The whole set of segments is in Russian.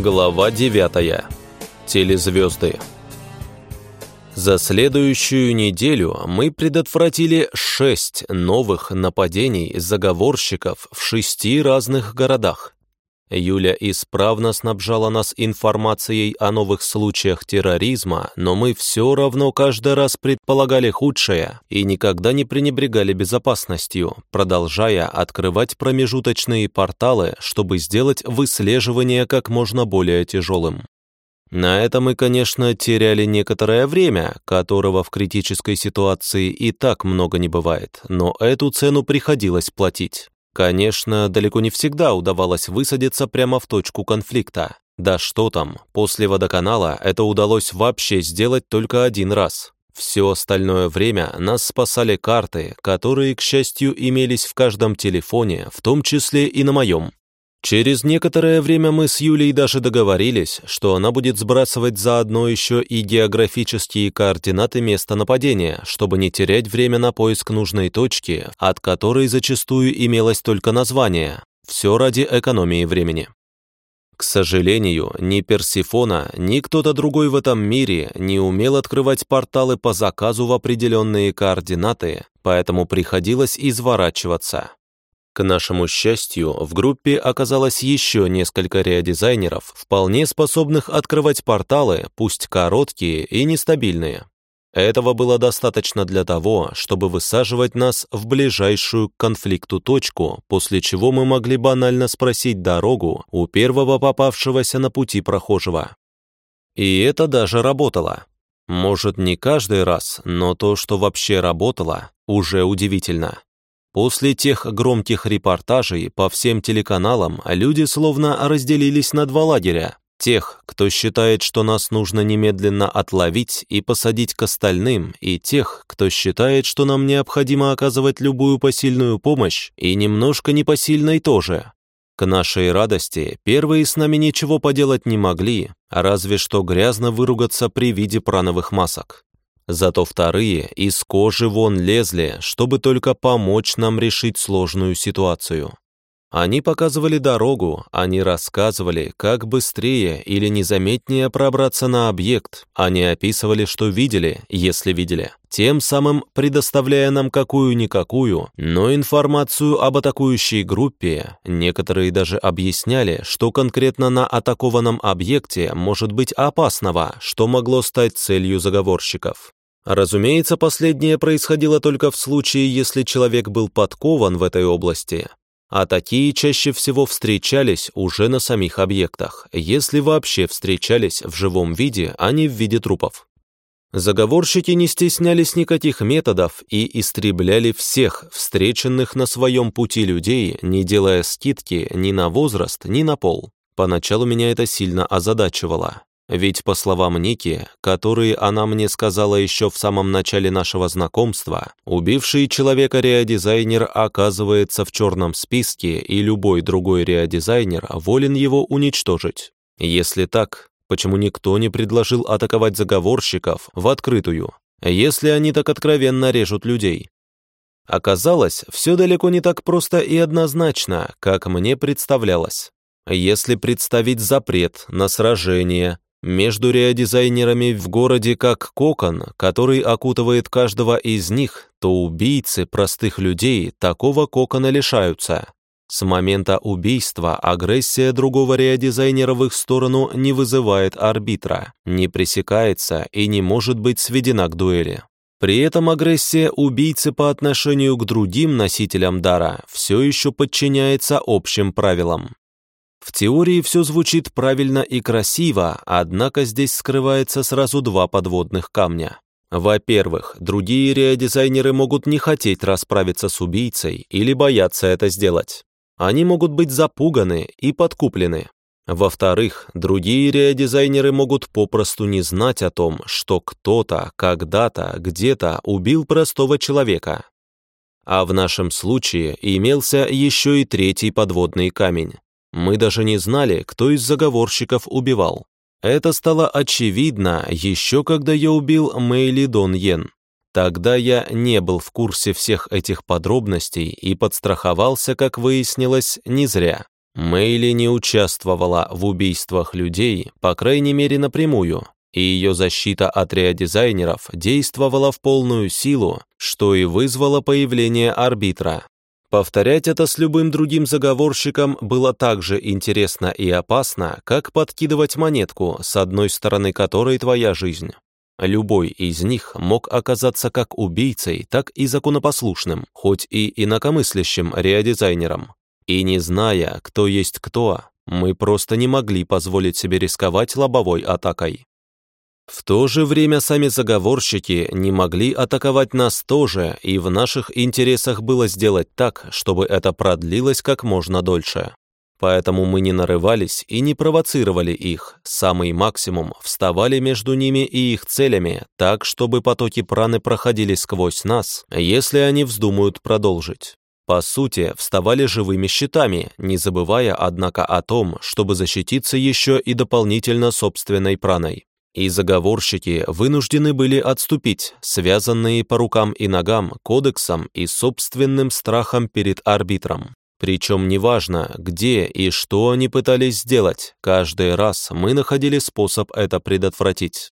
Глава 9. Телезвезды. За следующую неделю мы предотвратили шесть новых нападений заговорщиков в шести разных городах. Юля исправно снабжала нас информацией о новых случаях терроризма, но мы все равно каждый раз предполагали худшее и никогда не пренебрегали безопасностью, продолжая открывать промежуточные порталы, чтобы сделать выслеживание как можно более тяжелым. На это мы, конечно, теряли некоторое время, которого в критической ситуации и так много не бывает, но эту цену приходилось платить. Конечно, далеко не всегда удавалось высадиться прямо в точку конфликта. Да что там, после водоканала это удалось вообще сделать только один раз. Все остальное время нас спасали карты, которые, к счастью, имелись в каждом телефоне, в том числе и на моем. Через некоторое время мы с Юлей даже договорились, что она будет сбрасывать заодно еще и географические координаты места нападения, чтобы не терять время на поиск нужной точки, от которой зачастую имелось только название. Все ради экономии времени. К сожалению, ни Персифона, ни кто-то другой в этом мире не умел открывать порталы по заказу в определенные координаты, поэтому приходилось изворачиваться. К нашему счастью, в группе оказалось еще несколько реодизайнеров, вполне способных открывать порталы, пусть короткие и нестабильные. Этого было достаточно для того, чтобы высаживать нас в ближайшую к конфликту точку, после чего мы могли банально спросить дорогу у первого попавшегося на пути прохожего. И это даже работало. Может, не каждый раз, но то, что вообще работало, уже удивительно. После тех громких репортажей по всем телеканалам люди словно разделились на два лагеря. Тех, кто считает, что нас нужно немедленно отловить и посадить к остальным, и тех, кто считает, что нам необходимо оказывать любую посильную помощь, и немножко непосильной тоже. К нашей радости, первые с нами ничего поделать не могли, разве что грязно выругаться при виде прановых масок. Зато вторые из кожи вон лезли, чтобы только помочь нам решить сложную ситуацию. Они показывали дорогу, они рассказывали, как быстрее или незаметнее пробраться на объект, они описывали, что видели, если видели, тем самым предоставляя нам какую-никакую, но информацию об атакующей группе. Некоторые даже объясняли, что конкретно на атакованном объекте может быть опасного, что могло стать целью заговорщиков. Разумеется, последнее происходило только в случае, если человек был подкован в этой области, а такие чаще всего встречались уже на самих объектах, если вообще встречались в живом виде, а не в виде трупов. Заговорщики не стеснялись никаких методов и истребляли всех встреченных на своем пути людей, не делая скидки ни на возраст, ни на пол. Поначалу меня это сильно озадачивало. Ведь, по словам Ники, которые она мне сказала еще в самом начале нашего знакомства, убивший человека реодизайнер оказывается в черном списке, и любой другой реодизайнер волен его уничтожить. Если так, почему никто не предложил атаковать заговорщиков в открытую, если они так откровенно режут людей? Оказалось, все далеко не так просто и однозначно, как мне представлялось. Если представить запрет на сражение, между реодизайнерами в городе как кокон, который окутывает каждого из них, то убийцы простых людей такого кокона лишаются. С момента убийства агрессия другого реодизайнера в их сторону не вызывает арбитра, не пресекается и не может быть сведена к дуэли. При этом агрессия убийцы по отношению к другим носителям дара все еще подчиняется общим правилам. В теории все звучит правильно и красиво, однако здесь скрывается сразу два подводных камня. Во-первых, другие реодизайнеры могут не хотеть расправиться с убийцей или бояться это сделать. Они могут быть запуганы и подкуплены. Во-вторых, другие реодизайнеры могут попросту не знать о том, что кто-то, когда-то, где-то убил простого человека. А в нашем случае имелся еще и третий подводный камень. Мы даже не знали, кто из заговорщиков убивал. Это стало очевидно еще когда я убил Мэйли Дон Йен. Тогда я не был в курсе всех этих подробностей и подстраховался, как выяснилось, не зря. Мэйли не участвовала в убийствах людей, по крайней мере напрямую, и ее защита от реодизайнеров действовала в полную силу, что и вызвало появление арбитра. Повторять это с любым другим заговорщиком было так же интересно и опасно, как подкидывать монетку, с одной стороны которой твоя жизнь. Любой из них мог оказаться как убийцей, так и законопослушным, хоть и инакомыслящим реодизайнером. И не зная, кто есть кто, мы просто не могли позволить себе рисковать лобовой атакой. В то же время сами заговорщики не могли атаковать нас тоже, и в наших интересах было сделать так, чтобы это продлилось как можно дольше. Поэтому мы не нарывались и не провоцировали их, самый максимум вставали между ними и их целями, так, чтобы потоки праны проходили сквозь нас, если они вздумают продолжить. По сути, вставали живыми щитами, не забывая, однако, о том, чтобы защититься еще и дополнительно собственной праной и заговорщики вынуждены были отступить, связанные по рукам и ногам кодексом и собственным страхом перед арбитром. Причем неважно, где и что они пытались сделать, каждый раз мы находили способ это предотвратить.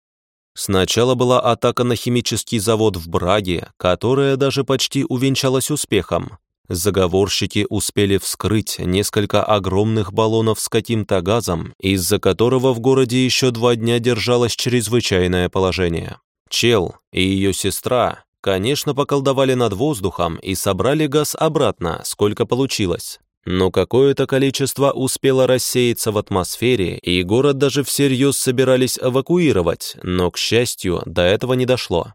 Сначала была атака на химический завод в Браге, которая даже почти увенчалась успехом, Заговорщики успели вскрыть несколько огромных баллонов с каким-то газом, из-за которого в городе еще два дня держалось чрезвычайное положение. Чел и ее сестра, конечно, поколдовали над воздухом и собрали газ обратно, сколько получилось. Но какое-то количество успело рассеяться в атмосфере, и город даже всерьез собирались эвакуировать, но, к счастью, до этого не дошло.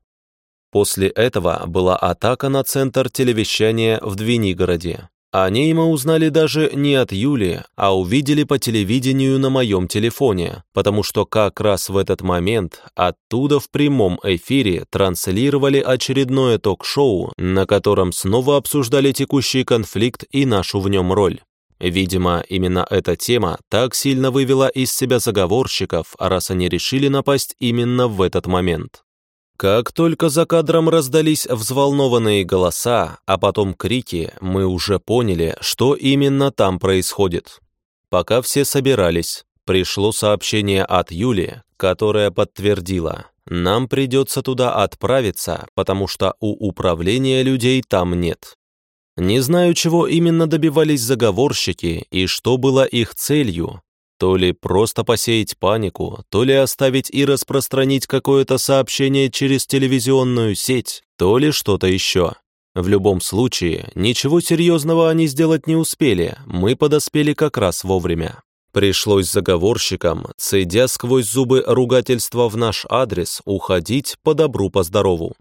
После этого была атака на центр телевещания в Двинигороде. О ней мы узнали даже не от Юли, а увидели по телевидению на моем телефоне, потому что как раз в этот момент оттуда в прямом эфире транслировали очередное ток-шоу, на котором снова обсуждали текущий конфликт и нашу в нем роль. Видимо, именно эта тема так сильно вывела из себя заговорщиков, раз они решили напасть именно в этот момент. Как только за кадром раздались взволнованные голоса, а потом крики, мы уже поняли, что именно там происходит. Пока все собирались, пришло сообщение от Юли, которая подтвердила, нам придется туда отправиться, потому что у управления людей там нет. Не знаю, чего именно добивались заговорщики и что было их целью, то ли просто посеять панику, то ли оставить и распространить какое-то сообщение через телевизионную сеть, то ли что-то еще. В любом случае, ничего серьезного они сделать не успели, мы подоспели как раз вовремя. Пришлось заговорщикам, цедя сквозь зубы ругательства в наш адрес, уходить по добру, по.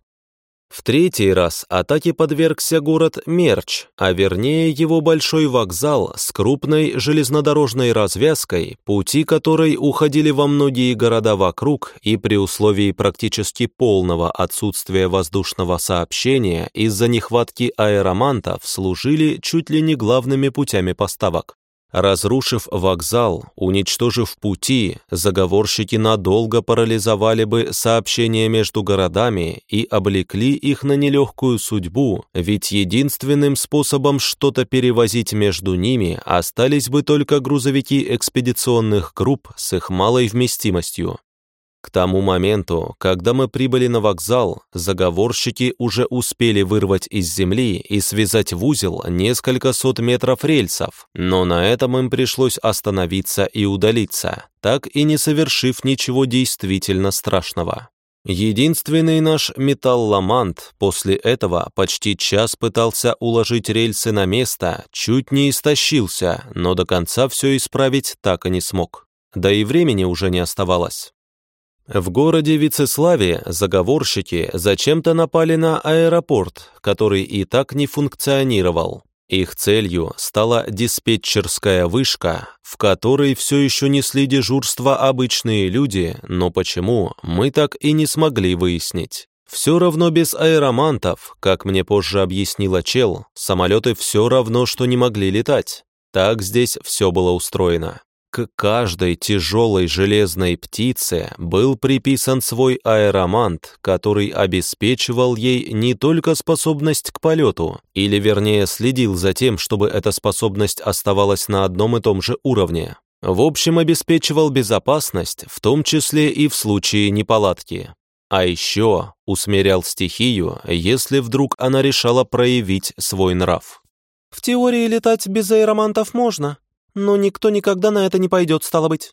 В третий раз атаке подвергся город Мерч, а вернее его большой вокзал с крупной железнодорожной развязкой, пути которой уходили во многие города вокруг и при условии практически полного отсутствия воздушного сообщения из-за нехватки аэромантов служили чуть ли не главными путями поставок. Разрушив вокзал, уничтожив пути, заговорщики надолго парализовали бы сообщения между городами и облекли их на нелегкую судьбу, ведь единственным способом что-то перевозить между ними остались бы только грузовики экспедиционных групп с их малой вместимостью. К тому моменту, когда мы прибыли на вокзал, заговорщики уже успели вырвать из земли и связать в узел несколько сот метров рельсов, но на этом им пришлось остановиться и удалиться, так и не совершив ничего действительно страшного. Единственный наш металломант после этого почти час пытался уложить рельсы на место, чуть не истощился, но до конца все исправить так и не смог. Да и времени уже не оставалось. В городе Вицеславе заговорщики зачем-то напали на аэропорт, который и так не функционировал. Их целью стала диспетчерская вышка, в которой все еще несли дежурство обычные люди, но почему, мы так и не смогли выяснить. Все равно без аэромантов, как мне позже объяснила Чел, самолеты все равно, что не могли летать. Так здесь все было устроено. К каждой тяжелой железной птице был приписан свой аэромант, который обеспечивал ей не только способность к полету, или вернее следил за тем, чтобы эта способность оставалась на одном и том же уровне. В общем, обеспечивал безопасность, в том числе и в случае неполадки. А еще усмирял стихию, если вдруг она решала проявить свой нрав. «В теории летать без аэромантов можно, но никто никогда на это не пойдет, стало быть».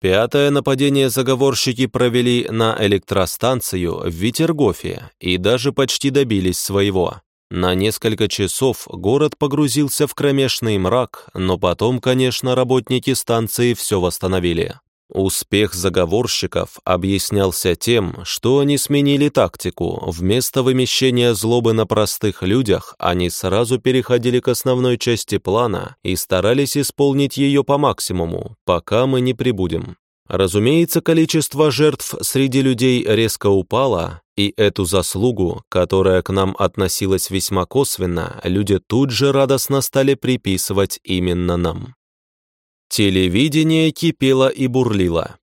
Пятое нападение заговорщики провели на электростанцию в Витергофе и даже почти добились своего. На несколько часов город погрузился в кромешный мрак, но потом, конечно, работники станции все восстановили. Успех заговорщиков объяснялся тем, что они сменили тактику. Вместо вымещения злобы на простых людях, они сразу переходили к основной части плана и старались исполнить ее по максимуму, пока мы не прибудем. Разумеется, количество жертв среди людей резко упало, и эту заслугу, которая к нам относилась весьма косвенно, люди тут же радостно стали приписывать именно нам. Телевидение кипело и бурлило.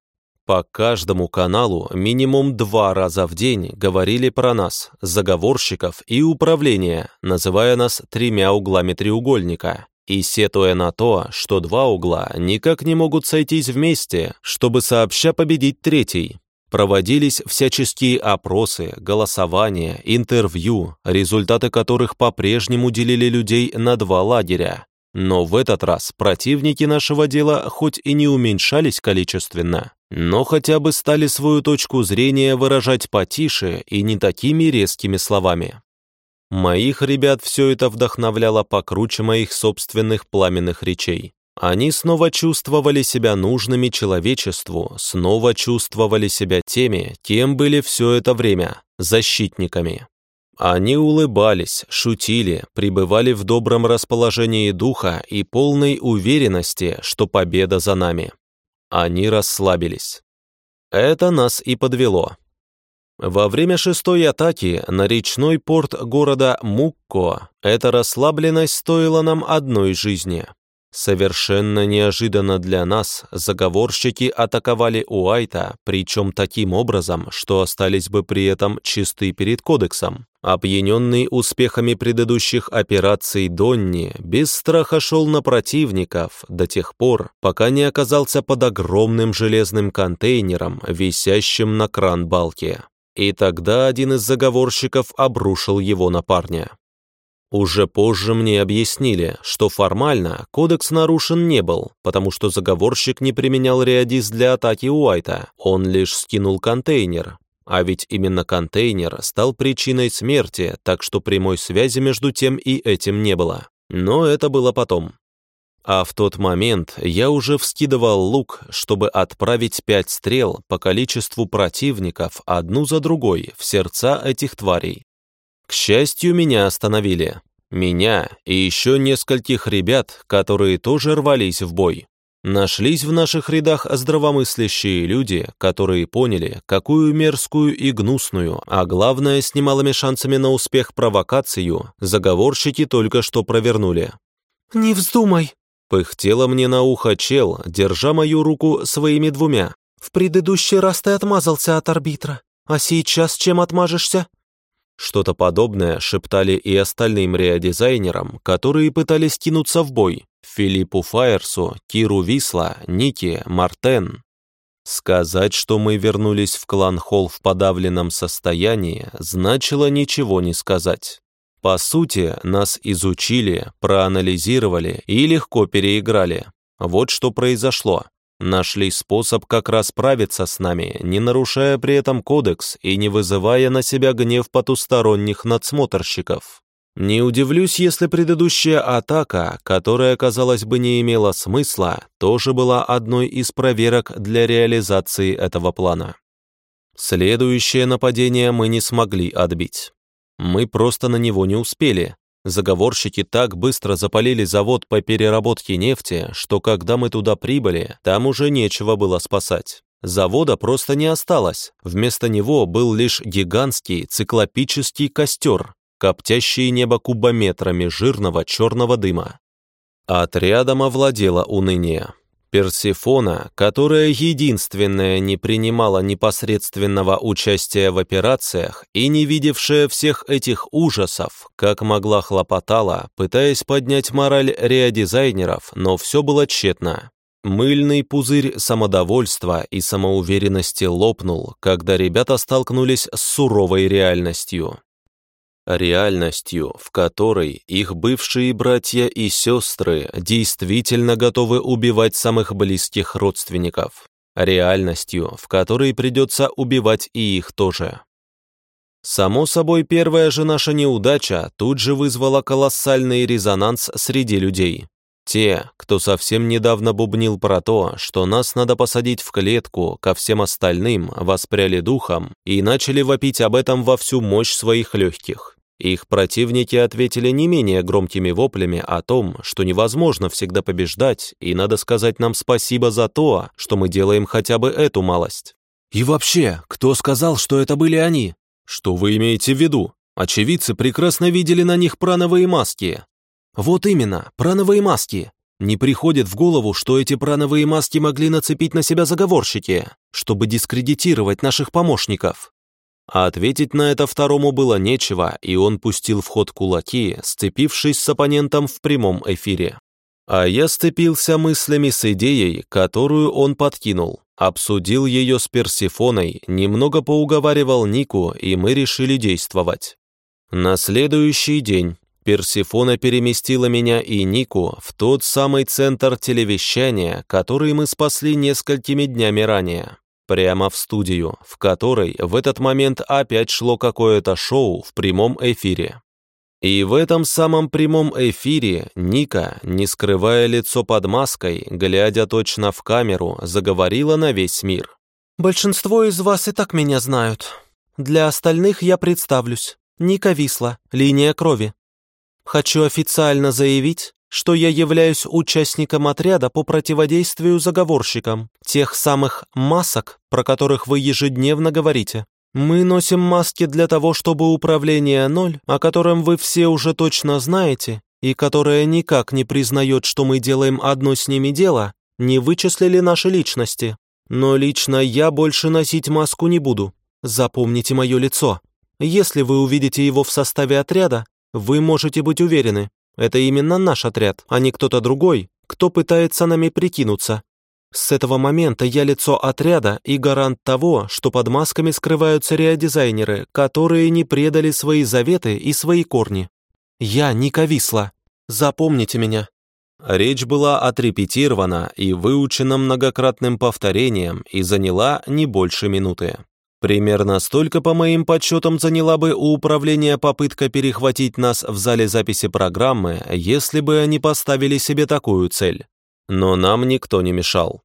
По каждому каналу минимум два раза в день говорили про нас, заговорщиков и управление, называя нас тремя углами треугольника, и сетуя на то, что два угла никак не могут сойтись вместе, чтобы сообща победить третий. Проводились всяческие опросы, голосования, интервью, результаты которых по-прежнему делили людей на два лагеря. Но в этот раз противники нашего дела хоть и не уменьшались количественно, но хотя бы стали свою точку зрения выражать потише и не такими резкими словами. Моих ребят все это вдохновляло покруче моих собственных пламенных речей. Они снова чувствовали себя нужными человечеству, снова чувствовали себя теми, кем были все это время, защитниками. Они улыбались, шутили, пребывали в добром расположении духа и полной уверенности, что победа за нами. Они расслабились. Это нас и подвело. Во время шестой атаки на речной порт города Мукко эта расслабленность стоила нам одной жизни. Совершенно неожиданно для нас заговорщики атаковали Уайта, причем таким образом, что остались бы при этом чисты перед кодексом. Опьяненный успехами предыдущих операций Донни без страха шел на противников до тех пор, пока не оказался под огромным железным контейнером, висящим на кран балки. И тогда один из заговорщиков обрушил его на парня. Уже позже мне объяснили, что формально кодекс нарушен не был, потому что заговорщик не применял реадис для атаки Уайта, он лишь скинул контейнер. А ведь именно контейнер стал причиной смерти, так что прямой связи между тем и этим не было. Но это было потом. А в тот момент я уже вскидывал лук, чтобы отправить пять стрел по количеству противников одну за другой в сердца этих тварей. К счастью, меня остановили. Меня и еще нескольких ребят, которые тоже рвались в бой. Нашлись в наших рядах здравомыслящие люди, которые поняли, какую мерзкую и гнусную, а главное, с немалыми шансами на успех провокацию, заговорщики только что провернули. «Не вздумай!» — пыхтела мне на ухо чел, держа мою руку своими двумя. «В предыдущий раз ты отмазался от арбитра, а сейчас чем отмажешься?» Что-то подобное шептали и остальным реодизайнерам, которые пытались кинуться в бой. Филиппу Файерсу, Киру Висла, Ники, Мартен. Сказать, что мы вернулись в клан Холл в подавленном состоянии, значило ничего не сказать. По сути, нас изучили, проанализировали и легко переиграли. Вот что произошло нашли способ как раз справиться с нами, не нарушая при этом кодекс и не вызывая на себя гнев потусторонних надсмотрщиков. Не удивлюсь, если предыдущая атака, которая, казалось бы, не имела смысла, тоже была одной из проверок для реализации этого плана. Следующее нападение мы не смогли отбить. Мы просто на него не успели, Заговорщики так быстро запалили завод по переработке нефти, что когда мы туда прибыли, там уже нечего было спасать. Завода просто не осталось. Вместо него был лишь гигантский циклопический костер, коптящий небо кубометрами жирного черного дыма. Отрядом овладело уныние. Персифона, которая единственная не принимала непосредственного участия в операциях и не видевшая всех этих ужасов, как могла хлопотала, пытаясь поднять мораль реодизайнеров, но все было тщетно. Мыльный пузырь самодовольства и самоуверенности лопнул, когда ребята столкнулись с суровой реальностью реальностью, в которой их бывшие братья и сестры действительно готовы убивать самых близких родственников, реальностью, в которой придется убивать и их тоже. Само собой, первая же наша неудача тут же вызвала колоссальный резонанс среди людей. Те, кто совсем недавно бубнил про то, что нас надо посадить в клетку ко всем остальным, воспряли духом и начали вопить об этом во всю мощь своих легких. Их противники ответили не менее громкими воплями о том, что невозможно всегда побеждать, и надо сказать нам спасибо за то, что мы делаем хотя бы эту малость. И вообще, кто сказал, что это были они? Что вы имеете в виду? Очевидцы прекрасно видели на них прановые маски. Вот именно, прановые маски. Не приходит в голову, что эти прановые маски могли нацепить на себя заговорщики, чтобы дискредитировать наших помощников. А ответить на это второму было нечего, и он пустил в ход кулаки, сцепившись с оппонентом в прямом эфире. А я сцепился мыслями с идеей, которую он подкинул. Обсудил ее с Персифоной, немного поуговаривал Нику, и мы решили действовать. На следующий день Персифона переместила меня и Нику в тот самый центр телевещания, который мы спасли несколькими днями ранее прямо в студию, в которой в этот момент опять шло какое-то шоу в прямом эфире. И в этом самом прямом эфире Ника, не скрывая лицо под маской, глядя точно в камеру, заговорила на весь мир. «Большинство из вас и так меня знают. Для остальных я представлюсь. Ника Висла, линия крови. Хочу официально заявить, что я являюсь участником отряда по противодействию заговорщикам, тех самых масок, про которых вы ежедневно говорите. Мы носим маски для того, чтобы управление ноль, о котором вы все уже точно знаете, и которое никак не признает, что мы делаем одно с ними дело, не вычислили наши личности. Но лично я больше носить маску не буду. Запомните мое лицо. Если вы увидите его в составе отряда, вы можете быть уверены, это именно наш отряд, а не кто-то другой, кто пытается нами прикинуться. С этого момента я лицо отряда и гарант того, что под масками скрываются реодизайнеры, которые не предали свои заветы и свои корни. Я Ника Висла. Запомните меня. Речь была отрепетирована и выучена многократным повторением и заняла не больше минуты. Примерно столько, по моим подсчетам, заняла бы у управления попытка перехватить нас в зале записи программы, если бы они поставили себе такую цель. Но нам никто не мешал.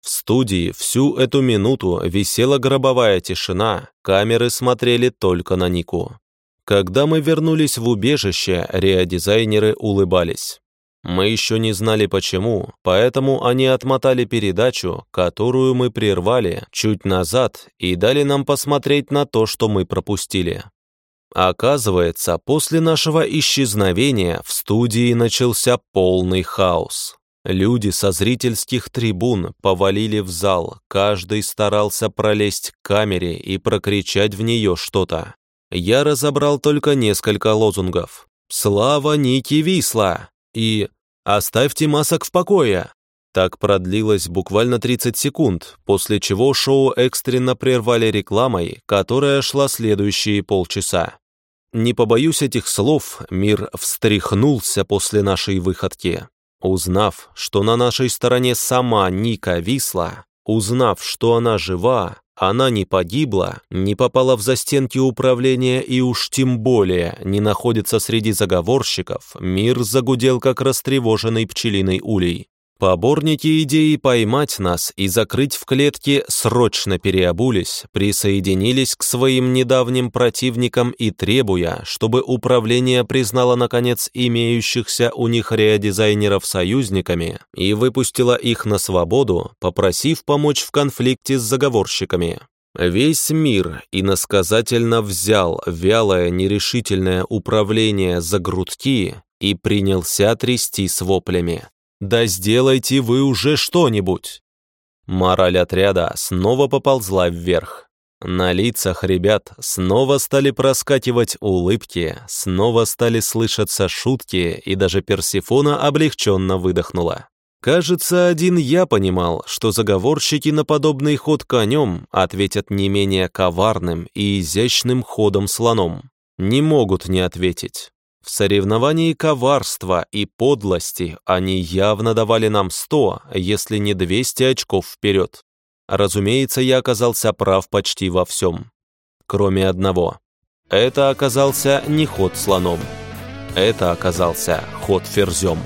В студии всю эту минуту висела гробовая тишина, камеры смотрели только на Нику. Когда мы вернулись в убежище, реодизайнеры улыбались. Мы еще не знали почему, поэтому они отмотали передачу, которую мы прервали чуть назад и дали нам посмотреть на то, что мы пропустили. Оказывается, после нашего исчезновения в студии начался полный хаос. Люди со зрительских трибун повалили в зал, каждый старался пролезть к камере и прокричать в нее что-то. Я разобрал только несколько лозунгов. «Слава Ники Висла!» И «Оставьте масок в покое!» Так продлилось буквально 30 секунд, после чего шоу экстренно прервали рекламой, которая шла следующие полчаса. Не побоюсь этих слов, мир встряхнулся после нашей выходки. Узнав, что на нашей стороне сама Ника Висла, узнав, что она жива, она не погибла, не попала в застенки управления и уж тем более не находится среди заговорщиков, мир загудел как растревоженный пчелиный улей. Поборники идеи поймать нас и закрыть в клетке срочно переобулись, присоединились к своим недавним противникам и требуя, чтобы управление признало наконец имеющихся у них реодизайнеров союзниками и выпустило их на свободу, попросив помочь в конфликте с заговорщиками. Весь мир иносказательно взял вялое нерешительное управление за грудки и принялся трясти с воплями. Да сделайте вы уже что-нибудь!» Мораль отряда снова поползла вверх. На лицах ребят снова стали проскакивать улыбки, снова стали слышаться шутки, и даже Персифона облегченно выдохнула. Кажется, один я понимал, что заговорщики на подобный ход конем ответят не менее коварным и изящным ходом слоном. Не могут не ответить. В соревновании коварства и подлости они явно давали нам 100, если не 200 очков вперед. Разумеется, я оказался прав почти во всем. Кроме одного. Это оказался не ход слоном. Это оказался ход ферзем.